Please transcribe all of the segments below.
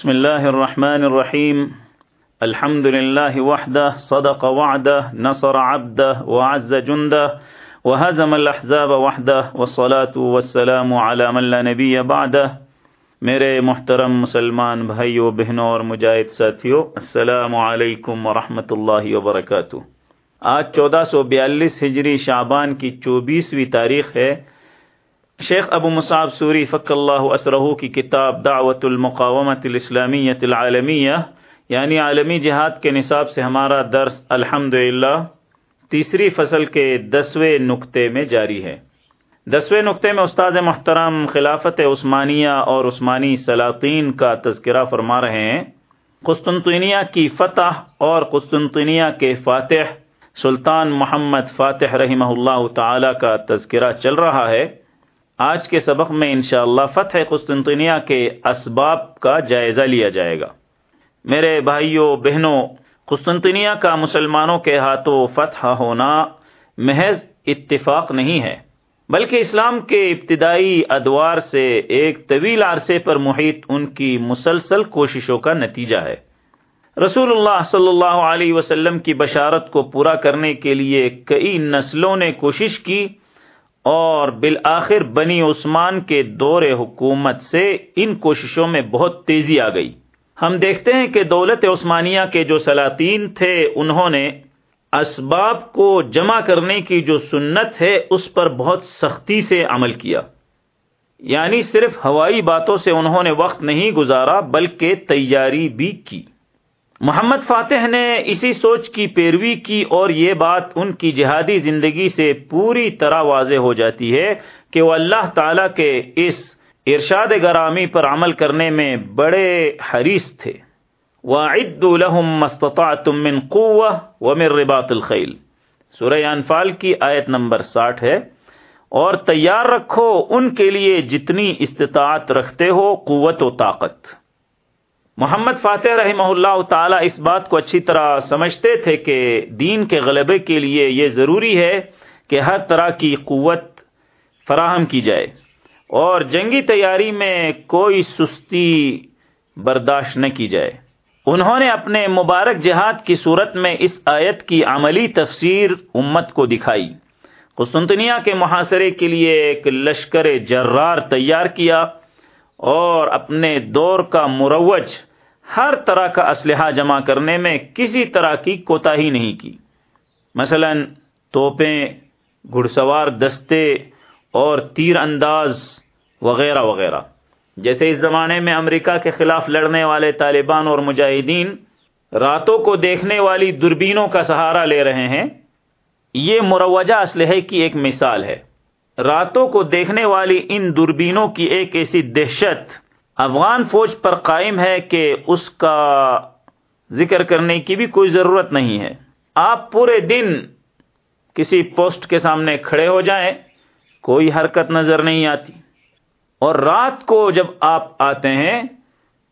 بسم الله الرحمن الرحيم الحمد لله وحده صدق وعده نصر عبده وعز جنده وهزم الأحزاب وحده والصلاة والسلام على من لا نبي بعده میرے محترم مسلمان بھائیو، بہنوں اور مجاہد ساتھیو، السلام علیکم ورحمۃ اللہ وبرکاتہ. آج چودہ سو بیالیس ہجری شعبان کی چوبیسویں تاریخ ہے۔ شیخ ابو مصعب سوری فق اللہ اسرہ کی کتاب دعوت المقامت الاسلامیت العالمیہ یعنی عالمی جہاد کے نصاب سے ہمارا درس الحمد تیسری فصل کے دسویں نقطے میں جاری ہے۔ دسویں نقطے میں استاد محترم خلافت عثمانیہ اور عثمانی سلاطین کا تذکرہ فرما رہے ہیں۔ قسطنطنیہ کی فتح اور قسطنطنیہ کے فاتح سلطان محمد فاتح رحمہ اللہ تعالی کا تذکرہ چل رہا ہے۔ آج کے سبق میں انشاءاللہ فتح قسطنطنیہ کے اسباب کا جائزہ لیا جائے گا۔ میرے بھائیوں بہنوں قسطنطنیہ کا مسلمانوں کے ہاتھوں فتح ہونا محض اتفاق نہیں ہے، بلکہ اسلام کے ابتدائی ادوار سے ایک طویل عرصے پر محیط ان کی مسلسل کوششوں کا نتیجہ ہے۔ رسول اللہ صلی اللہ علیہ وسلم کی بشارت کو پورا کرنے کے لیے کئی نسلوں نے کوشش کی اور بالآخر بنی عثمان کے دور حکومت سے ان کوششوں میں بہت تیزی آ گئی۔ ہم دیکھتے ہیں کہ دولت عثمانیہ کے جو سلاطین تھے، انہوں نے اسباب کو جمع کرنے کی جو سنت ہے، اس پر بہت سختی سے عمل کیا۔ یعنی صرف ہوائی باتوں سے انہوں نے وقت نہیں گزارا، بلکہ تیاری بھی کی۔ محمد فاتح نے اسی سوچ کی پیروی کی اور یہ بات ان کی جہادی زندگی سے پوری طرح واضح ہو جاتی ہے کہ وہ اللہ تعالی کے اس ارشاد گرامی پر عمل کرنے میں بڑے حریص تھے۔ وَعِدُّ لَهُمْ مَسْتَطَعْتُم مِّن قُوَّةٍ وَمِن رِبَاطِ الْخَيْلِ۔ سورہ انفال کی آیت نمبر ساٹھ ہے۔ اور تیار رکھو ان کے لیے جتنی استطاعت رکھتے ہو، قوت و طاقت۔ محمد فاتح رحمہ اللہ تعالی اس بات کو اچھی طرح سمجھتے تھے کہ دین کے غلبے کے لیے یہ ضروری ہے کہ ہر طرح کی قوت فراہم کی جائے اور جنگی تیاری میں کوئی سستی برداشت نہ کی جائے۔ انہوں نے اپنے مبارک جہاد کی صورت میں اس آیت کی عملی تفسیر امت کو دکھائی۔ قسطنطنیہ کے محاصرے کے لیے ایک لشکر جرار تیار کیا اور اپنے دور کا مروج ہر طرح کا اسلحہ جمع کرنے میں کسی طرح کی کوتا ہی نہیں کی۔ مثلا توپیں گھڑ سوار دستے اور تیر انداز وغیرہ وغیرہ۔ جیسے اس زمانے میں امریکہ کے خلاف لڑنے والے طالبان اور مجاہدین راتوں کو دیکھنے والی دوربینوں کا سہارا لے رہے ہیں، یہ مروجہ اسلحے کی ایک مثال ہے۔ راتوں کو دیکھنے والی ان دوربینوں کی ایک ایسی دہشت افغان فوج پر قائم ہے کہ اس کا ذکر کرنے کی بھی کوئی ضرورت نہیں ہے۔ آپ پورے دن کسی پوسٹ کے سامنے کھڑے ہو جائیں، کوئی حرکت نظر نہیں آتی۔ اور رات کو جب آپ آتے ہیں،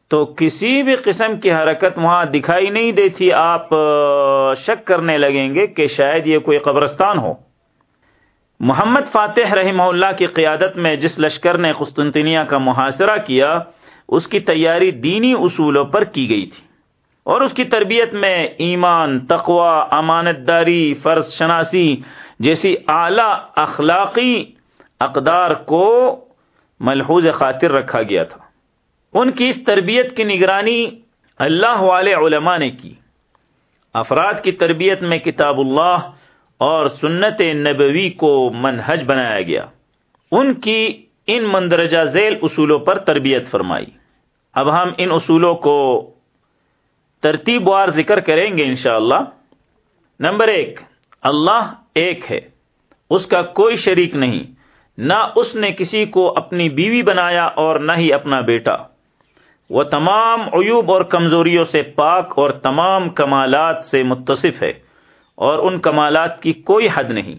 تو کسی بھی قسم کی حرکت وہاں دکھائی نہیں دیتی۔ آپ شک کرنے لگیں گے کہ شاید یہ کوئی قبرستان ہو۔ محمد فاتح رحمہ اللہ کی قیادت میں جس لشکر نے قسطنطنیہ کا محاصرہ کیا اس کی تیاری دینی اصولوں پر کی گئی تھی۔ اور اس کی تربیت میں ایمان تقوا امانت داری، فرض شناسی جیسی اعلی اخلاقی اقدار کو ملحوظ خاطر رکھا گیا تھا۔ ان کی اس تربیت کی نگرانی اللہ والے علماء نے کی۔ افراد کی تربیت میں کتاب اللہ اور سنت نبوی کو منہج بنایا گیا۔ ان کی ان مندرجہ ذیل اصولوں پر تربیت فرمائی۔ اب ہم ان اصولوں کو ترتیب وار ذکر کریں گے انشاءاللہ۔ نمبر ایک، اللہ ایک ہے، اس کا کوئی شریک نہیں، نہ اس نے کسی کو اپنی بیوی بنایا اور نہ ہی اپنا بیٹا۔ وہ تمام عیوب اور کمزوریوں سے پاک اور تمام کمالات سے متصف ہے، اور ان کمالات کی کوئی حد نہیں۔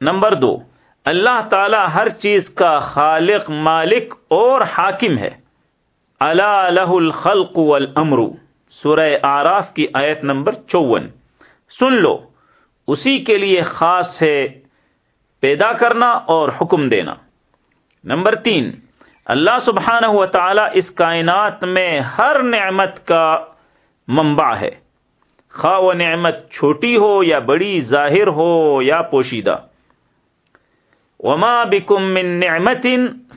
نمبر دو اللہ تعالی ہر چیز کا خالق، مالک اور حاکم ہے۔ اللہ لہ الخلق والامر، سورہ آراف کی آیت نمبر چون۔ سن لو، اسی کے لیے خاص ہے پیدا کرنا اور حکم دینا۔ نمبر تین، اللہ سبحانہ و تعالی اس کائنات میں ہر نعمت کا منبع ہے۔ خواہ و نعمت چھوٹی ہو یا بڑی، ظاہر ہو یا پوشیدہ۔ وما بکم من نعمت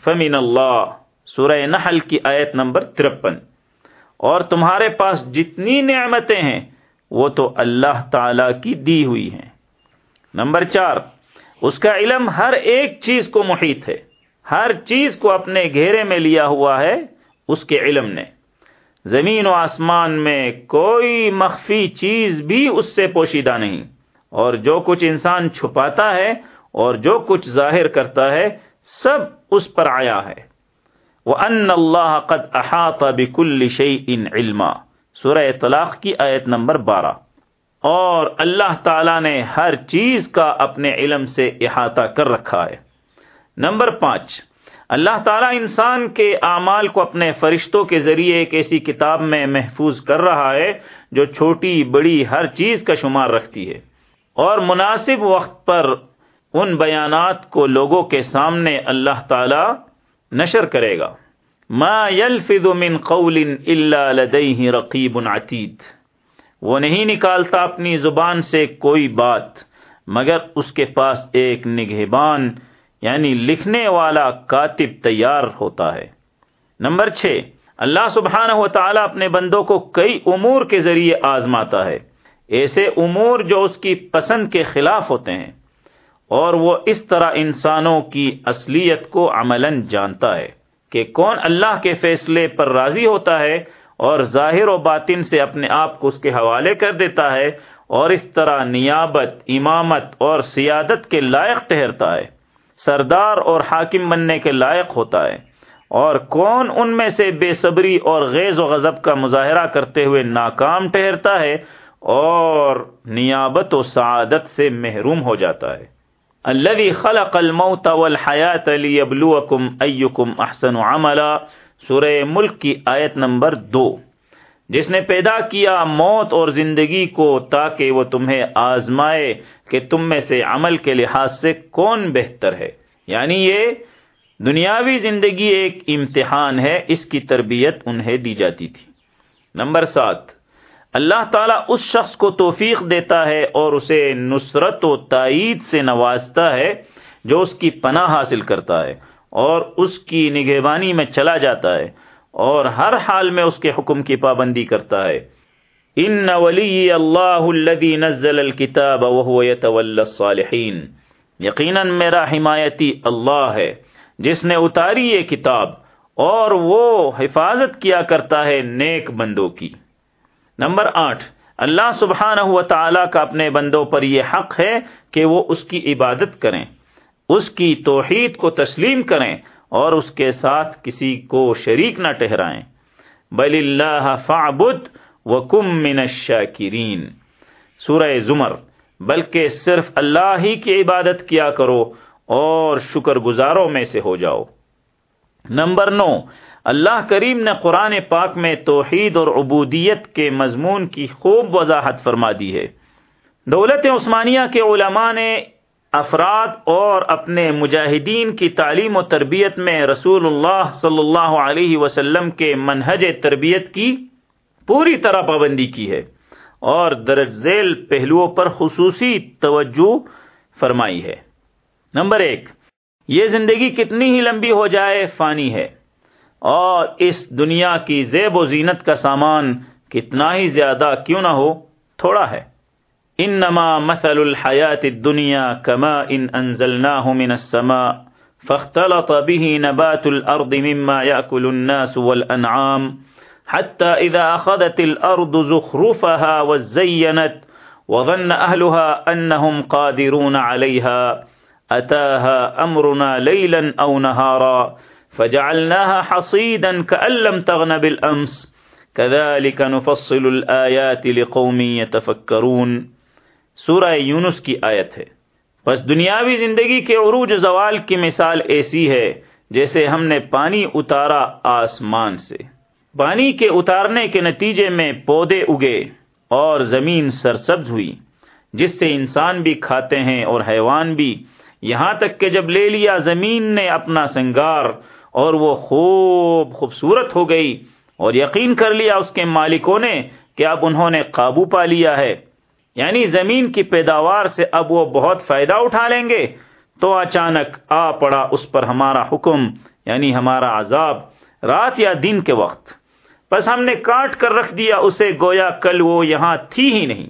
فمن اللہ سورہ نحل کی آیت نمبر ترپن۔ اور تمہارے پاس جتنی نعمتیں ہیں، وہ تو اللہ تعالی کی دی ہوئی ہیں۔ نمبر چار، اس کا علم ہر ایک چیز کو محیط ہے۔ ہر چیز کو اپنے گھیرے میں لیا ہوا ہے اس کے علم نے۔ زمین و آسمان میں کوئی مخفی چیز بھی اس سے پوشیدہ نہیں۔ اور جو کچھ انسان چھپاتا ہے اور جو کچھ ظاہر کرتا ہے، سب اس پر آیا ہے۔ وہ ان اللہ قد احاطہ بکل شعی ان علما۔ سورہ طلاق کی آیت نمبر بارہ۔ اور اللہ تعالی نے ہر چیز کا اپنے علم سے احاطہ کر رکھا ہے۔ نمبر پانچ۔ اللہ تعالیٰ انسان کے اعمال کو اپنے فرشتوں کے ذریعے ایک ایسی کتاب میں محفوظ کر رہا ہے، جو چھوٹی بڑی ہر چیز کا شمار رکھتی ہے۔ اور مناسب وقت پر ان بیانات کو لوگوں کے سامنے اللہ تعالی نشر کرے گا۔ ما يلفظ من قول الا لديه رقیب عتید وہ نہیں نکالتا اپنی زبان سے کوئی بات، مگر اس کے پاس ایک نگہبان یعنی لکھنے والا کاتب تیار ہوتا ہے۔ نمبر چھ، اللہ سبحانہ و تعالیٰ اپنے بندوں کو کئی امور کے ذریعے آزماتا ہے۔ ایسے امور جو اس کی پسند کے خلاف ہوتے ہیں۔ اور وہ اس طرح انسانوں کی اصلیت کو عملا جانتا ہے کہ کون اللہ کے فیصلے پر راضی ہوتا ہے اور ظاہر و باطن سے اپنے آپ کو اس کے حوالے کر دیتا ہے اور اس طرح نیابت، امامت اور سیادت کے لائق ٹہرتا ہے، سردار اور حاکم بننے کے لائق ہوتا ہے۔ اور کون ان میں سے بے صبری اور غیظ و غضب کا مظاہرہ کرتے ہوئے ناکام ٹہرتا ہے اور نیابت و سعادت سے محروم ہو جاتا ہے۔ الذي خلق الموت والحیات ليبلوكم ایکم احسن عملا. سورہ ملک کی آیت نمبر دو. جس نے پیدا کیا موت اور زندگی کو تاکہ وہ تمہیں آزمائے کہ تم میں سے عمل کے لحاظ سے کون بہتر ہے. یعنی یہ دنیاوی زندگی ایک امتحان ہے، اس کی تربیت انہیں دی جاتی تھی. نمبر سات. اللہ تعالیٰ اس شخص کو توفیق دیتا ہے اور اسے نصرت و تائید سے نوازتا ہے جو اس کی پناہ حاصل کرتا ہے اور اس کی نگہبانی میں چلا جاتا ہے اور ہر حال میں اس کے حکم کی پابندی کرتا ہے۔ ان ولی اللہ الذي نزل الكتاب وهو يتولى الصالحین۔ میرا حمایتی اللہ ہے، جس نے اتاری یہ کتاب اور وہ حفاظت کیا کرتا ہے نیک بندوں کی۔ نمبر آٹھ، اللہ سبحانہ و تعالی کا اپنے بندوں پر یہ حق ہے کہ وہ اس کی عبادت کریں، اس کی توحید کو تسلیم کریں اور اس کے ساتھ کسی کو شریک نہ ٹہرائیں بل اللہ فعبد وکم من الشاکرین۔ سورہ زمر، بلکہ صرف اللہ ہی کی عبادت کیا کرو اور شکر گزاروں میں سے ہو جاؤ۔ نمبر نو اللہ کریم نے قرآن پاک میں توحید اور عبودیت کے مضمون کی خوب وضاحت فرما دی ہے۔ دولت عثمانیہ کے علماء نے افراد اور اپنے مجاہدین کی تعلیم و تربیت میں رسول اللہ صلی اللہ علیہ وسلم کے منہج تربیت کی پوری طرح پابندی کی ہے اور درج ذیل پہلوؤں پر خصوصی توجہ فرمائی ہے۔ نمبر ایک، یہ زندگی کتنی ہی لمبی ہو جائے، فانی ہے۔ اور اس دنیا کی زیب و زینت کا سامان کتنا ہی زیادہ کیوں نہ ہو، تھوڑا ہے۔ انما مثل الحياة الدنيا كما إن أنزلناه من السماء فاختلط به نبات الأرض مما يأكل الناس والأنعام حتى إذا أخذت الأرض زخرفها وزينت وظن أهلها أنهم قادرون عليها أتاها أمرنا ليلا أو نهارا فجعلناها حصيدا كأن لم تغن بالأمس. كذلك نفصل الآيات لقوم يتفكرون. سورہ یونس کی آیت ہے. بس دنیاوی زندگی کے عروج زوال کی مثال ایسی ہے جیسے ہم نے پانی اتارا آسمان سے. پانی کے اتارنے کے نتیجے میں پودے اگے اور زمین سرسبز ہوئی، جس سے انسان بھی کھاتے ہیں اور حیوان بھی. یہاں تک کہ جب لے لیا زمین نے اپنا سنگار اور وہ خوب خوبصورت ہو گئی اور یقین کر لیا اس کے مالکوں نے کہ اب انہوں نے قابو پا لیا ہے۔ یعنی زمین کی پیداوار سے اب وہ بہت فائدہ اٹھا لیں گے۔ تو اچانک آ پڑا اس پر ہمارا حکم یعنی ہمارا عذاب، رات یا دن کے وقت۔ بس ہم نے کاٹ کر رکھ دیا، اسے گویا کل وہ یہاں تھی ہی نہیں۔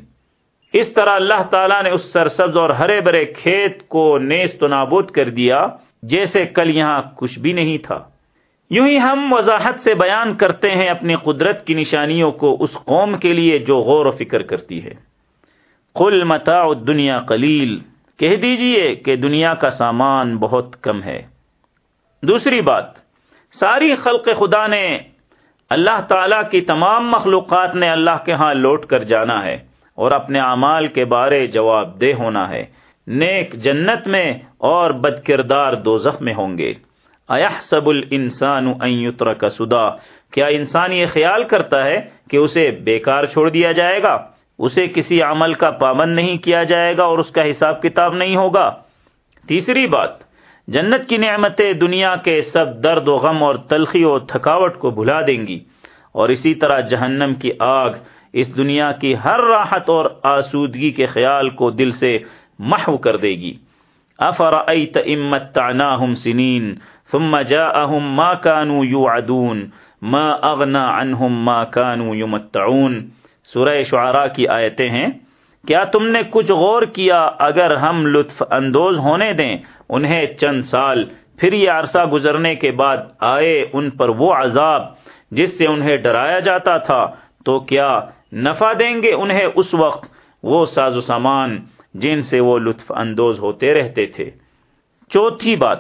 اس طرح اللہ تعالیٰ نے اس سرسبز اور ہرے برے کھیت کو نیست و نابود کر دیا۔ جیسے کل یہاں کچھ بھی نہیں تھا۔ یوں ہی ہم وضاحت سے بیان کرتے ہیں اپنی قدرت کی نشانیوں کو اس قوم کے لیے جو غور و فکر کرتی ہے۔ قل متاع دنیا قلیل کہہ دیجیے کہ دنیا کا سامان بہت کم ہے۔ دوسری بات، ساری خلق خدا نے اللہ تعالی کی تمام مخلوقات نے اللہ کے ہاں لوٹ کر جانا ہے اور اپنے اعمال کے بارے جواب دہ ہونا ہے۔ نیک جنت میں اور بد کردار دو میں ہوں گے۔ ایحسب الانسان ان یترک سدا۔ کیا انسان یہ خیال کرتا ہے کہ اسے بیکار چھوڑ دیا جائے گا؟ اسے کسی عمل کا پابند نہیں کیا جائے گا اور اس کا حساب کتاب نہیں ہوگا؟ تیسری بات، جنت کی نعمتیں دنیا کے سب درد و غم اور تلخی و تھکاوٹ کو بھلا دیں گی۔ اور اسی طرح جہنم کی آگ اس دنیا کی ہر راحت اور آسودگی کے خیال کو دل سے محو کر دے گی۔ افرأيت امتعناهم سنين ثم جاءهم ما كانوا يوعدون ما اغنى عنهم ما كانوا يمتعون سورہ شعراء کی آیتیں ہیں۔ کیا تم نے کچھ غور کیا اگر ہم لطف اندوز ہونے دیں؟ انہیں چند سال، پھر یہ عرصہ گزرنے کے بعد آئے ان پر وہ عذاب جس سے انہیں ڈرایا جاتا تھا۔ تو کیا نفع دیں گے انہیں اس وقت؟ وہ ساز و سامان۔ جن سے وہ لطف اندوز ہوتے رہتے تھے۔ چوتھی بات،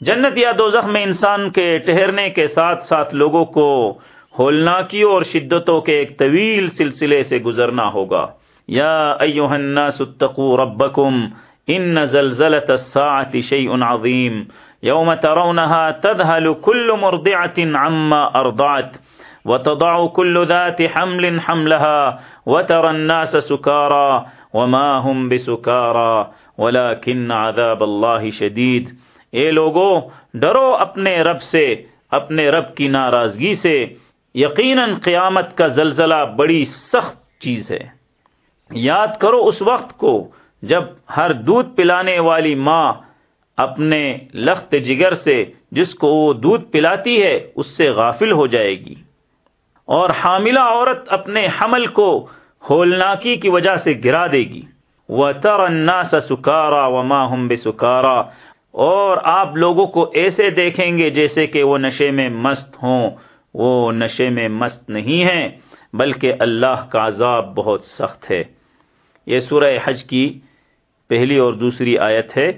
جنت یا دوزخ میں انسان کے ٹہرنے کے ساتھ ساتھ لوگوں کو ہولناکیوں اور شدتوں کے ایک طویل سلسلے سے گزرنا ہوگا۔ یا ایوہ الناس اتقوا ربکم ان زلزلت الساعة شیء عظیم۔ یوم ترونها تذهل كل مرضعة عما ارضعت۔ وتضع كل ذات حمل حملها وترى الناس سكارى وما هم بسكارى ولكن عذاب الله شدید اے لوگو، ڈرو اپنے رب سے، اپنے رب کی ناراضگی سے۔ یقیناً قیامت کا زلزلہ بڑی سخت چیز ہے۔ یاد کرو اس وقت کو جب ہر دودھ پلانے والی ماں اپنے لخت جگر سے جس کو وہ دودھ پلاتی ہے، اس سے غافل ہو جائے گی۔ اور حاملہ عورت اپنے حمل کو ہولناکی کی وجہ سے گرا دے گی۔ وہ ترنا سا سکارا و ماں اور آپ لوگوں کو ایسے دیکھیں گے جیسے کہ وہ نشے میں مست ہوں۔ وہ نشے میں مست نہیں ہیں، بلکہ اللہ کا عذاب بہت سخت ہے۔ یہ سورہ حج کی پہلی اور دوسری آیت ہے۔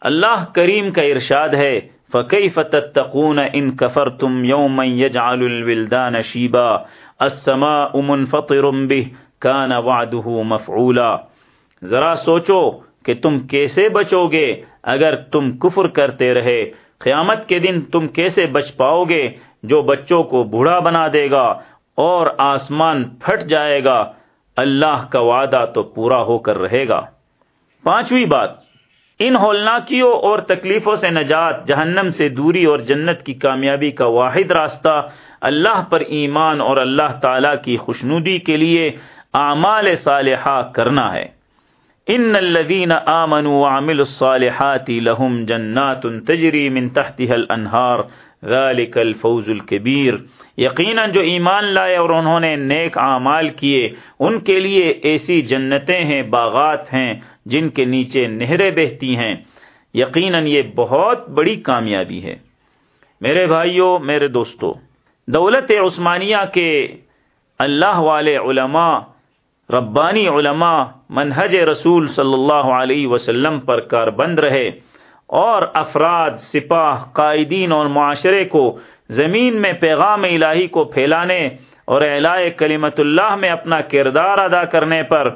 اللہ کریم کا ارشاد ہے فقی فتقون ان کفر تم یوم یجعل الولدان شیبا السماء منفطر به کان وعده مفعولا۔ ذرا سوچو کہ تم کیسے بچو گے اگر تم کفر کرتے رہے۔ قیامت کے دن تم کیسے بچ پاؤ گے جو بچوں کو بوڑھا بنا دے گا اور آسمان پھٹ جائے گا۔ اللہ کا وعدہ تو پورا ہو کر رہے گا۔ پانچویں بات، ان ہولناکیوں اور تکلیفوں سے نجات، جہنم سے دوری اور جنت کی کامیابی کا واحد راستہ۔ اللہ پر ایمان اور اللہ تعالی کی خوشنودی کے لیے اعمال صالحہ کرنا ہے۔ ان الذين امنوا وعملوا الصالحات لهم جنات تجري من تحتها الانهار ذلك الفوز الكبير یقینا جو ایمان لائے اور انہوں نے نیک اعمال کیے، ان کے لیے ایسی جنتیں ہیں، باغات ہیں، جن کے نیچے نہریں بہتی ہیں۔ یقینا یہ بہت بڑی کامیابی ہے۔ میرے بھائیوں، میرے دوستو، دولت عثمانیہ کے اللہ والے علماء ربانی علماء منہج رسول صلی اللہ علیہ وسلم پر کار بند رہے اور افراد، سپاہ، قائدین اور معاشرے کو زمین میں پیغام الہی کو پھیلانے اور اعلائے کلیمت اللہ میں اپنا کردار ادا کرنے پر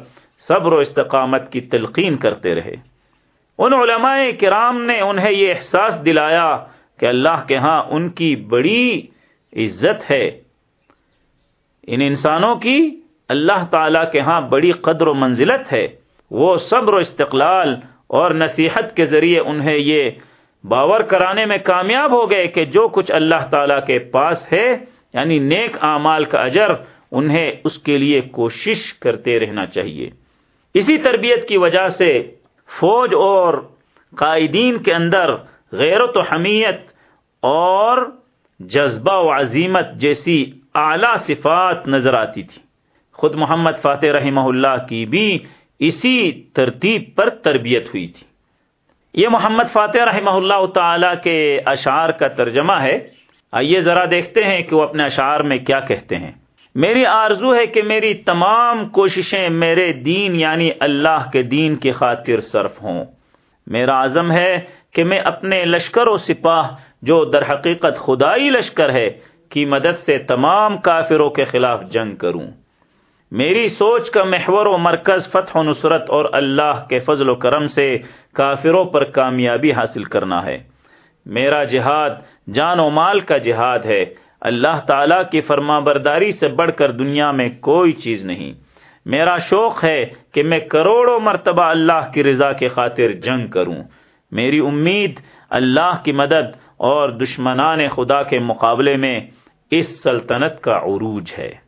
صبر و استقامت کی تلقین کرتے رہے۔ ان علماء کرام نے انہیں یہ احساس دلایا کہ اللہ کے ہاں ان کی بڑی عزت ہے۔ ان انسانوں کی اللہ تعالی کے ہاں بڑی قدر و منزلت ہے، وہ صبر و استقلال اور نصیحت کے ذریعے انہیں یہ باور کرانے میں کامیاب ہو گئے کہ جو کچھ اللہ تعالی کے پاس ہے یعنی نیک اعمال کا اجر، انہیں اس کے لیے کوشش کرتے رہنا چاہیے۔ اسی تربیت کی وجہ سے فوج اور قائدین کے اندر غیرت و حمیت اور جذبہ و عظیمت جیسی اعلی صفات نظر آتی تھی۔ خود محمد فاتح رحمہ اللہ کی بھی اسی ترتیب پر تربیت ہوئی تھی۔ یہ محمد فاتح رحمہ اللہ تعالی کے اشعار کا ترجمہ ہے۔ آئیے ذرا دیکھتے ہیں کہ وہ اپنے اشعار میں کیا کہتے ہیں۔ میری آرزو ہے کہ میری تمام کوششیں میرے دین یعنی اللہ کے دین کی خاطر صرف ہوں۔ میرا عزم ہے کہ میں اپنے لشکر و سپاہ، جو در حقیقت خدائی لشکر ہے، کی مدد سے تمام کافروں کے خلاف جنگ کروں۔ میری سوچ کا محور و مرکز فتح و نصرت اور اللہ کے فضل و کرم سے کافروں پر کامیابی حاصل کرنا ہے۔ میرا جہاد جان و مال کا جہاد ہے۔ اللہ تعالی کی فرما برداری سے بڑھ کر دنیا میں کوئی چیز نہیں۔ میرا شوق ہے کہ میں کروڑوں مرتبہ اللہ کی رضا کے خاطر جنگ کروں۔ میری امید اللہ کی مدد اور دشمنان خدا کے مقابلے میں اس سلطنت کا عروج ہے۔